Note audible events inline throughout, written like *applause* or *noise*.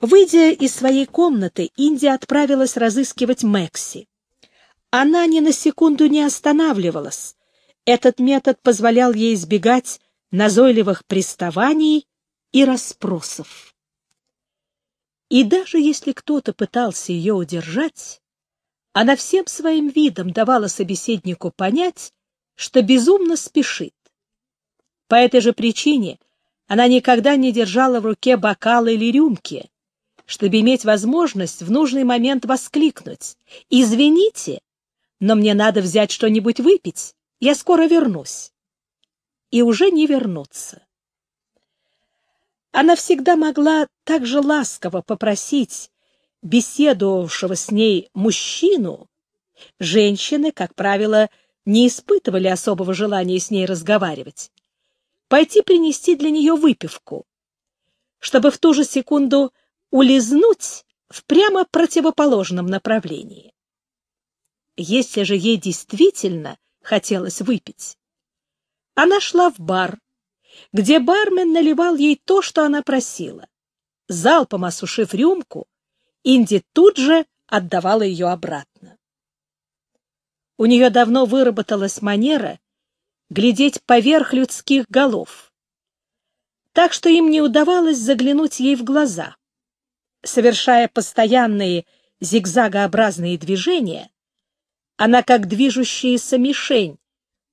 Выйдя из своей комнаты, Индия отправилась разыскивать Мэкси. Она ни на секунду не останавливалась. Этот метод позволял ей избегать назойливых приставаний и расспросов. И даже если кто-то пытался ее удержать, она всем своим видом давала собеседнику понять, что безумно спешит. По этой же причине она никогда не держала в руке бокала или рюмки, чтобы иметь возможность в нужный момент воскликнуть «Извините, но мне надо взять что-нибудь выпить, я скоро вернусь». И уже не вернуться. Она всегда могла так же ласково попросить беседовавшего с ней мужчину, женщины, как правило, не испытывали особого желания с ней разговаривать, пойти принести для нее выпивку, чтобы в ту же секунду улизнуть в прямо противоположном направлении. Если же ей действительно хотелось выпить, она шла в бар, где бармен наливал ей то, что она просила. Залпом осушив рюмку, Инди тут же отдавала ее обратно. У нее давно выработалась манера глядеть поверх людских голов, так что им не удавалось заглянуть ей в глаза. Совершая постоянные зигзагообразные движения, она, как движущаяся мишень,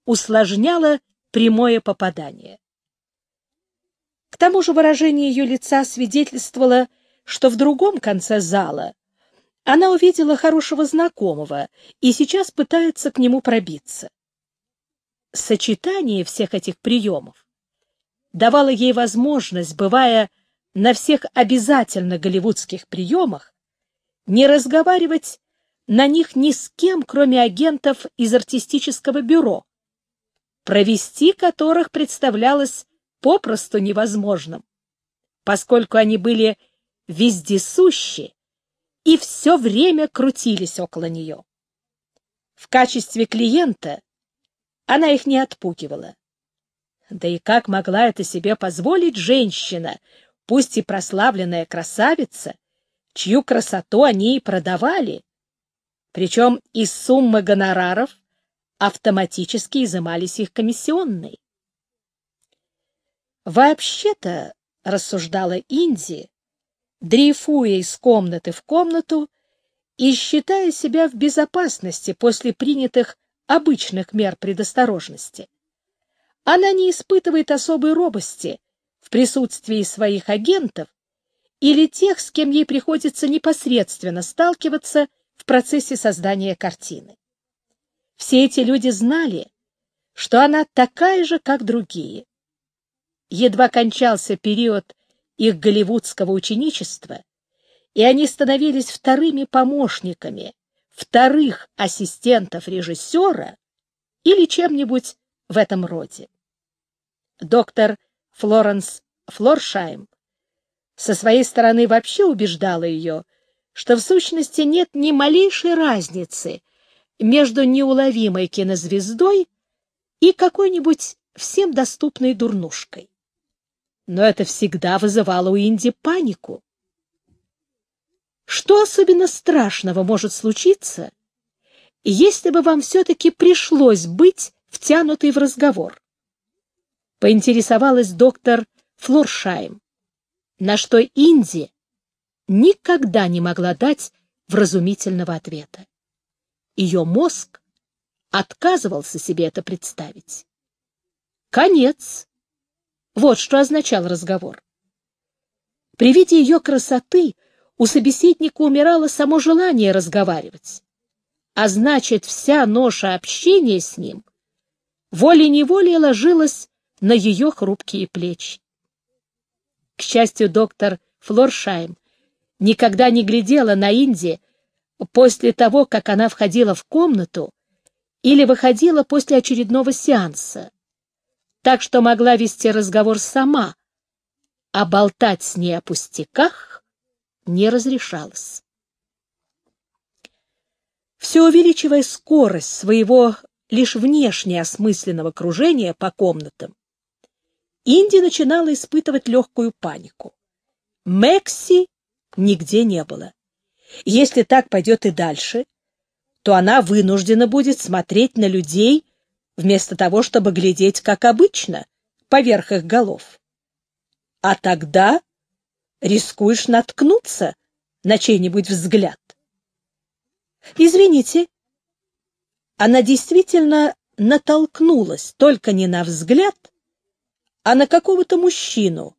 усложняла прямое попадание. К тому же выражение ее лица свидетельствовало, что в другом конце зала она увидела хорошего знакомого и сейчас пытается к нему пробиться. Сочетание всех этих приемов давало ей возможность, бывая на всех обязательно голливудских приемах, не разговаривать на них ни с кем, кроме агентов из артистического бюро, провести которых представлялось попросту невозможным, поскольку они были вездесущи и все время крутились около нее. В качестве клиента она их не отпугивала. Да и как могла это себе позволить женщина, пусть и прославленная красавица, чью красоту они и продавали, причем из суммы гонораров автоматически изымались их комиссионные. Вообще-то, рассуждала Инди, дрейфуя из комнаты в комнату и считая себя в безопасности после принятых обычных мер предосторожности. Она не испытывает особой робости в присутствии своих агентов или тех, с кем ей приходится непосредственно сталкиваться в процессе создания картины. Все эти люди знали, что она такая же, как другие. Едва кончался период их голливудского ученичества, и они становились вторыми помощниками, вторых ассистентов режиссера или чем-нибудь в этом роде. Доктор Флоренс Флоршайм со своей стороны вообще убеждала ее, что в сущности нет ни малейшей разницы между неуловимой кинозвездой и какой-нибудь всем доступной дурнушкой но это всегда вызывало у Инди панику. Что особенно страшного может случиться, если бы вам все-таки пришлось быть втянутой в разговор? Поинтересовалась доктор Флоршайм, на что Инди никогда не могла дать вразумительного ответа. Ее мозг отказывался себе это представить. Конец вот что означал разговор. При виде ее красоты у собеседника умирало само желание разговаривать. А значит, вся ноша общения с ним волей-неволей ложилась на ее хрупкие плечи. К счастью, доктор Флоршайм никогда не глядела на Инди после того, как она входила в комнату или выходила после очередного сеанса так что могла вести разговор сама, а болтать с ней о пустяках не разрешалось. Все увеличивая скорость своего лишь внешне осмысленного кружения по комнатам, Инди начинала испытывать легкую панику. Мэкси нигде не было. Если так пойдет и дальше, то она вынуждена будет смотреть на людей вместо того, чтобы глядеть, как обычно, поверх их голов. А тогда рискуешь наткнуться на чей-нибудь взгляд. Извините, она действительно натолкнулась только не на взгляд, а на какого-то мужчину.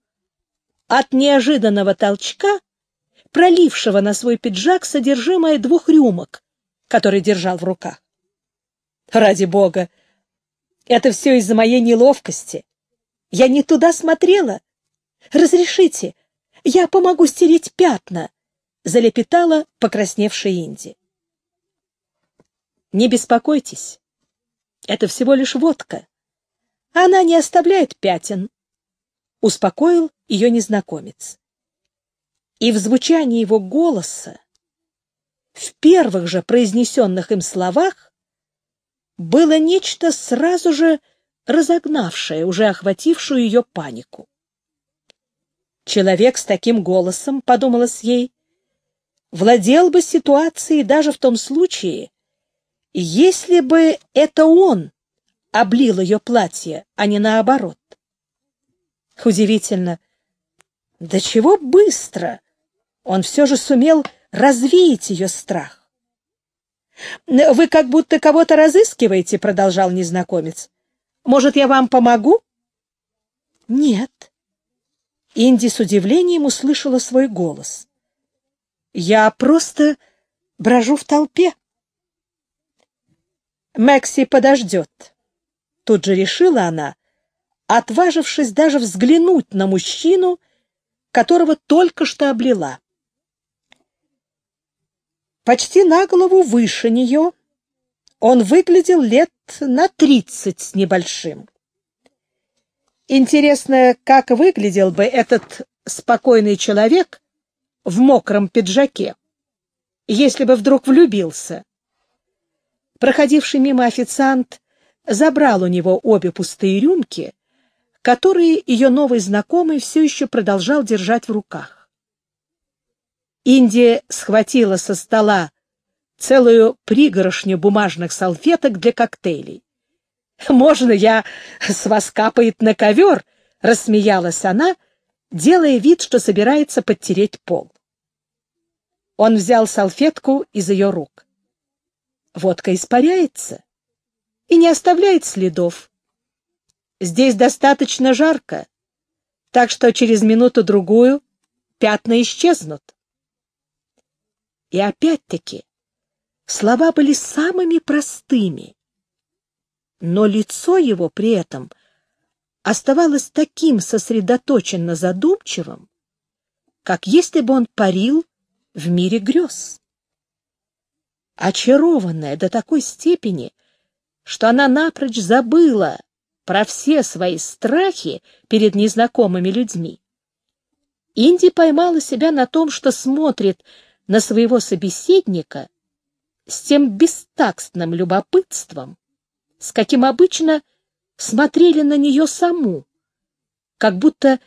От неожиданного толчка, пролившего на свой пиджак содержимое двух рюмок, который держал в руках. Ради бога, это все из-за моей неловкости. Я не туда смотрела. Разрешите, я помогу стереть пятна, залепетала покрасневшая Инди. Не беспокойтесь, это всего лишь водка. Она не оставляет пятен, — успокоил ее незнакомец. И в звучании его голоса, в первых же произнесенных им словах, было нечто сразу же разогнавшее, уже охватившую ее панику. Человек с таким голосом, подумалось ей, владел бы ситуацией даже в том случае, если бы это он облил ее платье, а не наоборот. Удивительно, до чего быстро он все же сумел развеять ее страх. «Вы как будто кого-то разыскиваете», — продолжал незнакомец. «Может, я вам помогу?» «Нет». Инди с удивлением услышала свой голос. «Я просто брожу в толпе». Мэкси подождет. Тут же решила она, отважившись даже взглянуть на мужчину, которого только что облила. Почти на голову выше нее он выглядел лет на тридцать с небольшим. Интересно, как выглядел бы этот спокойный человек в мокром пиджаке, если бы вдруг влюбился. Проходивший мимо официант забрал у него обе пустые рюмки, которые ее новый знакомый все еще продолжал держать в руках. Индия схватила со стола целую пригорошню бумажных салфеток для коктейлей. «Можно я с вас капает на ковер?» — рассмеялась она, делая вид, что собирается подтереть пол. Он взял салфетку из ее рук водка испаряется и не оставляет следов. Здесь достаточно жарко, так что через минуту-другую пятна исчезнут. И опять-таки слова были самыми простыми, но лицо его при этом оставалось таким сосредоточенно задумчивым, как если бы он парил в мире грез очарованная до такой степени, что она напрочь забыла про все свои страхи перед незнакомыми людьми. Инди поймала себя на том, что смотрит на своего собеседника с тем бестакстным любопытством, с каким обычно смотрели на нее саму, как будто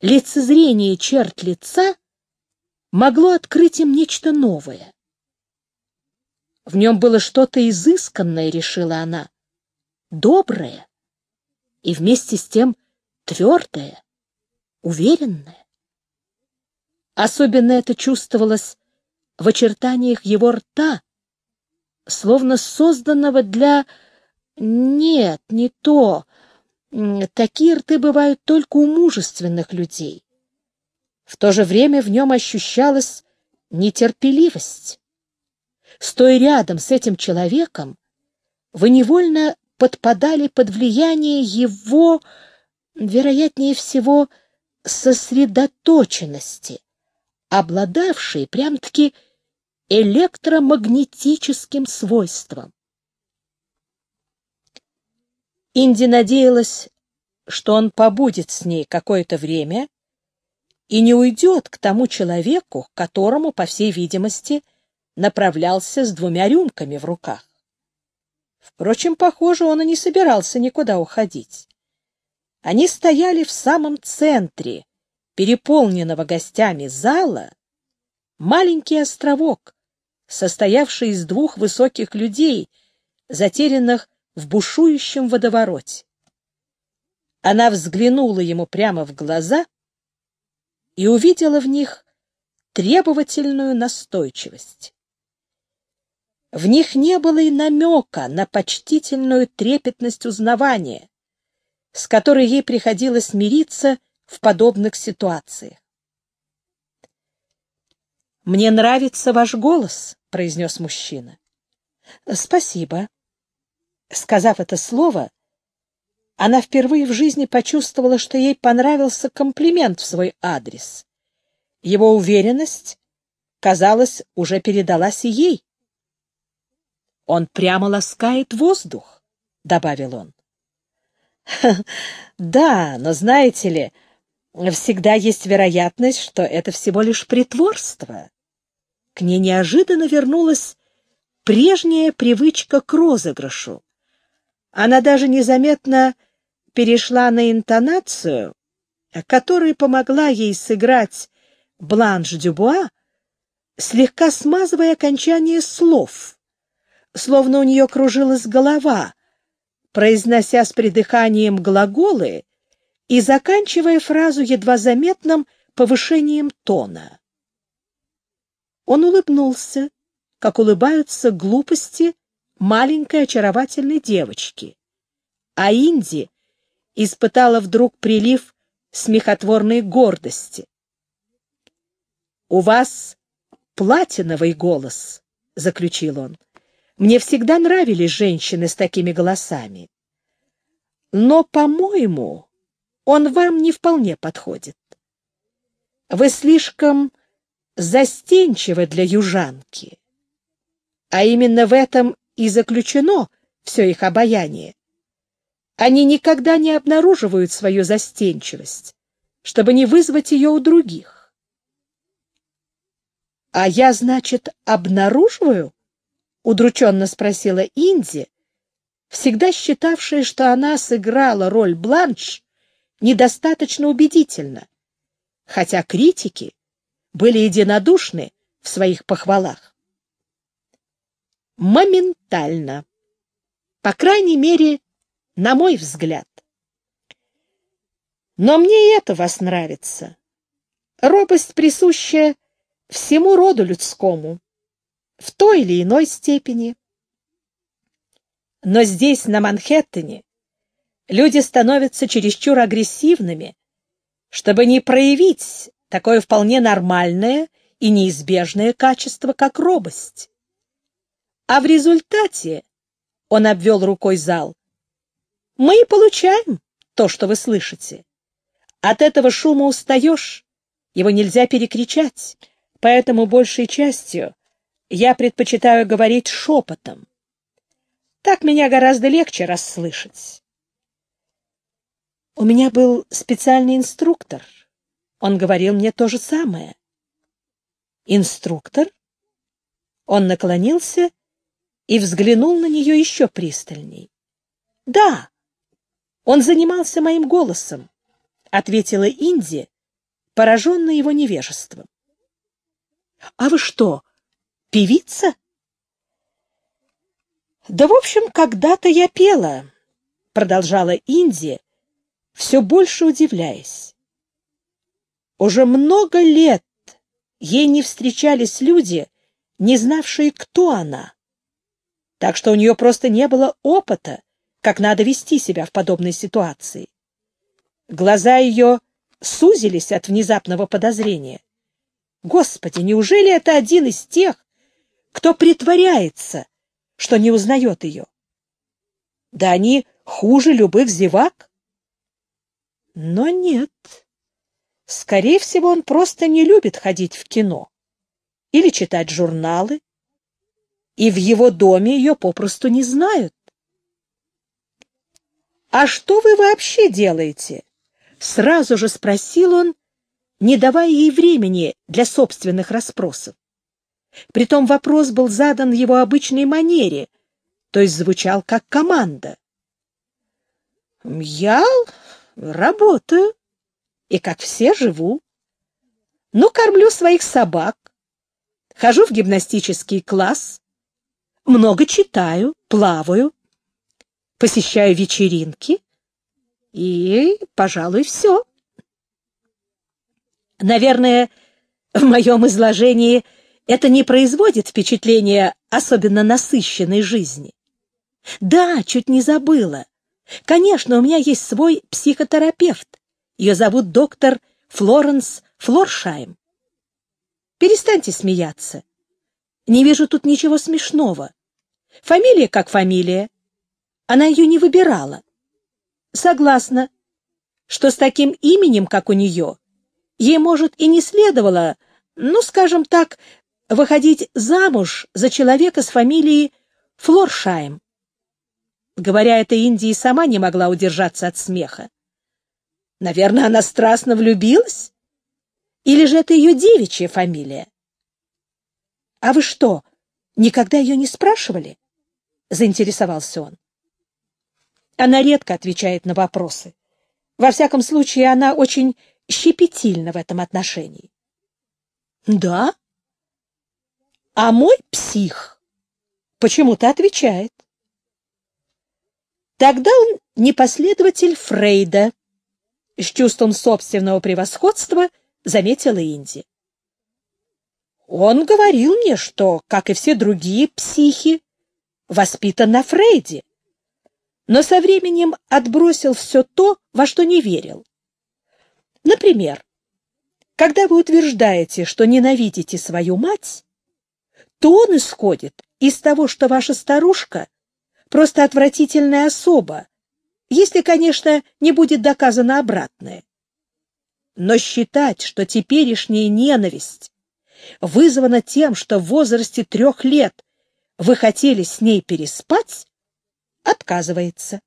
лицезрение черт лица могло открыть им нечто новое. В нем было что-то изысканное, решила она, доброе и вместе с тем твердое, уверенное. Особенно это чувствовалось в очертаниях его рта, словно созданного для... Нет, не то. Такие рты бывают только у мужественных людей. В то же время в нем ощущалась нетерпеливость стоя рядом с этим человеком, вы невольно подпадали под влияние его, вероятнее всего, сосредоточенности, обладавшей прям-таки электромагнетическим свойством. Инди надеялась, что он побудет с ней какое-то время и не уйдет к тому человеку, которому, по всей видимости, направлялся с двумя рюмками в руках. Впрочем, похоже, он и не собирался никуда уходить. Они стояли в самом центре переполненного гостями зала, маленький островок, состоявший из двух высоких людей, затерянных в бушующем водовороте. Она взглянула ему прямо в глаза и увидела в них требовательную настойчивость. В них не было и намека на почтительную трепетность узнавания, с которой ей приходилось мириться в подобных ситуациях. «Мне нравится ваш голос», — произнес мужчина. «Спасибо». Сказав это слово, она впервые в жизни почувствовала, что ей понравился комплимент в свой адрес. Его уверенность, казалось, уже передалась и ей. «Он прямо ласкает воздух», — добавил он. *laughs* «Да, но знаете ли, всегда есть вероятность, что это всего лишь притворство». К ней неожиданно вернулась прежняя привычка к розыгрышу. Она даже незаметно перешла на интонацию, которая помогла ей сыграть Бланш Дюбуа, слегка смазывая окончание слов, словно у нее кружилась голова, произнося с придыханием глаголы и заканчивая фразу едва заметным повышением тона. Он улыбнулся, как улыбаются глупости маленькой очаровательной девочки, а Инди испытала вдруг прилив смехотворной гордости. «У вас платиновый голос», — заключил он. «Мне всегда нравились женщины с такими голосами. Но, по-моему, он вам не вполне подходит. Вы слишком застенчивы для южанки. А именно в этом и заключено все их обаяние. Они никогда не обнаруживают свою застенчивость, чтобы не вызвать ее у других. «А я, значит, обнаруживаю?» — удрученно спросила Инди, всегда считавшая, что она сыграла роль Бланш недостаточно убедительно, хотя критики были единодушны в своих похвалах. Моментально. По крайней мере, на мой взгляд. Но мне это вас нравится. Робость присуща всему роду людскому, в той или иной степени. Но здесь, на Манхэттене, люди становятся чересчур агрессивными, чтобы не проявить такое вполне нормальное и неизбежное качество, как робость. А в результате, он обвел рукой зал, мы и получаем то, что вы слышите. От этого шума устаешь, его нельзя перекричать, поэтому большей частью я предпочитаю говорить шепотом. Так меня гораздо легче расслышать. У меня был специальный инструктор. Он говорил мне то же самое. Инструктор? Он наклонился и взглянул на нее еще пристальней. Да, он занимался моим голосом, — ответила Инди, пораженная его невежеством. — А вы что, певица? — Да, в общем, когда-то я пела, — продолжала Инди, все больше удивляясь. Уже много лет ей не встречались люди, не знавшие, кто она. Так что у нее просто не было опыта, как надо вести себя в подобной ситуации. Глаза ее сузились от внезапного подозрения. Господи, неужели это один из тех, кто притворяется, что не узнает ее? Да они хуже любых зевак. Но нет. Скорее всего, он просто не любит ходить в кино или читать журналы, и в его доме ее попросту не знают. «А что вы вообще делаете?» Сразу же спросил он, не давая ей времени для собственных расспросов. Притом вопрос был задан в его обычной манере, то есть звучал как команда. «Я работаю, и, как все, живу. Ну, кормлю своих собак, хожу в гимнастический класс, много читаю, плаваю, посещаю вечеринки и, пожалуй, все. Наверное, в моем изложении это не производит впечатления особенно насыщенной жизни. Да, чуть не забыла. Конечно, у меня есть свой психотерапевт. Ее зовут доктор Флоренс Флоршайм. Перестаньте смеяться. Не вижу тут ничего смешного. Фамилия как фамилия. Она ее не выбирала. Согласна, что с таким именем, как у нее, ей, может, и не следовало, ну, скажем так, выходить замуж за человека с фамилией Флоршайм. Говоря это, Индия сама не могла удержаться от смеха. Наверное, она страстно влюбилась? Или же это ее девичья фамилия? — А вы что, никогда ее не спрашивали? — заинтересовался он. Она редко отвечает на вопросы. Во всяком случае, она очень щепетильна в этом отношении. — Да? А мой псих почему-то отвечает. Тогда он не последователь Фрейда. С чувством собственного превосходства — заметила Инди. Он говорил мне, что, как и все другие психи, воспитан на Фрейде, но со временем отбросил все то, во что не верил. Например, когда вы утверждаете, что ненавидите свою мать, то он исходит из того, что ваша старушка просто отвратительная особа, если, конечно, не будет доказано обратное. Но считать, что теперешняя ненависть вызвана тем, что в возрасте трех лет вы хотели с ней переспать, отказывается.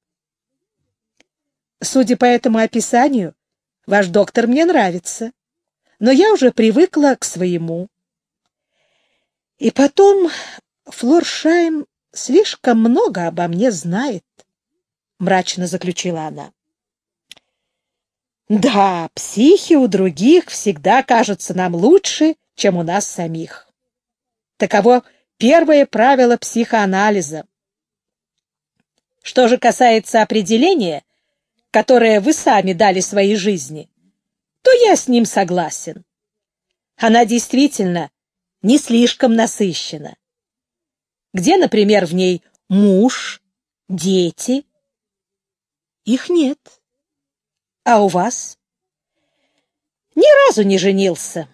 Судя по этому описанию, ваш доктор мне нравится, но я уже привыкла к своему. И потом Флоршайм слишком много обо мне знает, — мрачно заключила она. Да, психи у других всегда кажутся нам лучше, чем у нас самих. Таково первое правило психоанализа. Что же касается определения, которое вы сами дали своей жизни, то я с ним согласен. Она действительно не слишком насыщена. Где, например, в ней муж, дети? Их нет. А у вас? Ни разу не женился.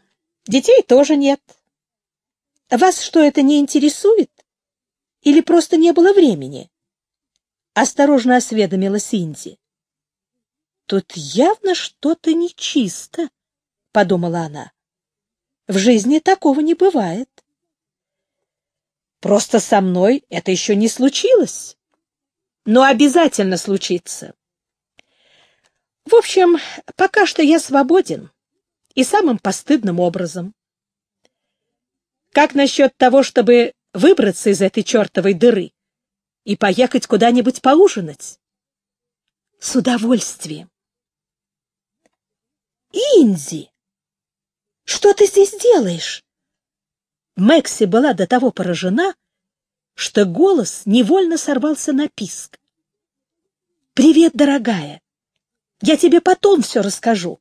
Детей тоже нет. Вас что, это не интересует? Или просто не было времени? Осторожно осведомилась Инди. Тут явно что-то нечисто, подумала она. В жизни такого не бывает. Просто со мной это еще не случилось. Но обязательно случится. В общем, пока что я свободен. И самым постыдным образом. Как насчет того, чтобы выбраться из этой чертовой дыры и поехать куда-нибудь поужинать? С удовольствием. Инзи, что ты здесь делаешь? Мэкси была до того поражена, что голос невольно сорвался на писк. «Привет, дорогая! Я тебе потом все расскажу.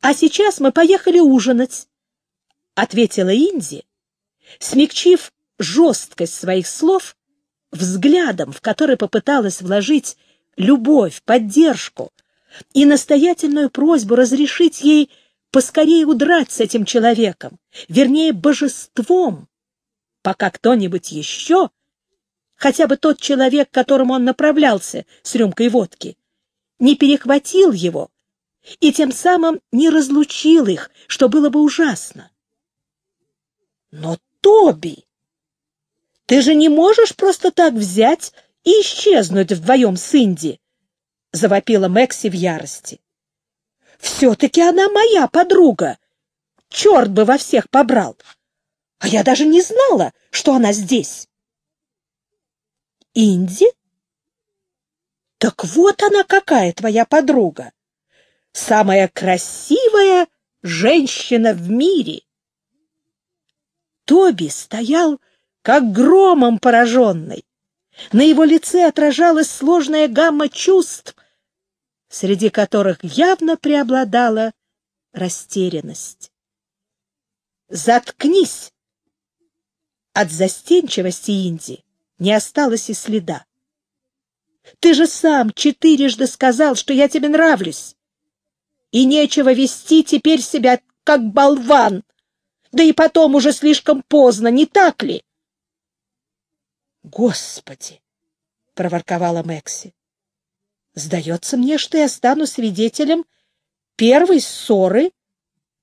А сейчас мы поехали ужинать, — ответила Инди, смягчив жесткость своих слов взглядом, в который попыталась вложить любовь, поддержку и настоятельную просьбу разрешить ей поскорее удрать с этим человеком, вернее, божеством, пока кто-нибудь еще, хотя бы тот человек, к которому он направлялся с рюмкой водки, не перехватил его и тем самым не разлучил их, что было бы ужасно. Но, Тоби, ты же не можешь просто так взять и исчезнуть вдвоем с Инди, — завопила Мэкси в ярости. Все-таки она моя подруга. Черт бы во всех побрал. А я даже не знала, что она здесь. Инди? Так вот она какая твоя подруга. Самая красивая женщина в мире. Тоби стоял, как громом пораженный. На его лице отражалась сложная гамма чувств, среди которых явно преобладала растерянность. «Заткнись!» От застенчивости Инди не осталось и следа. «Ты же сам четырежды сказал, что я тебе нравлюсь, и нечего вести теперь себя как болван, да и потом уже слишком поздно, не так ли?» «Господи!» — проворковала Мэкси. «Сдается мне, что я стану свидетелем первой ссоры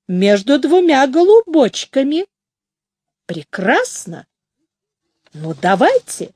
между двумя голубочками. Прекрасно! Ну, давайте!»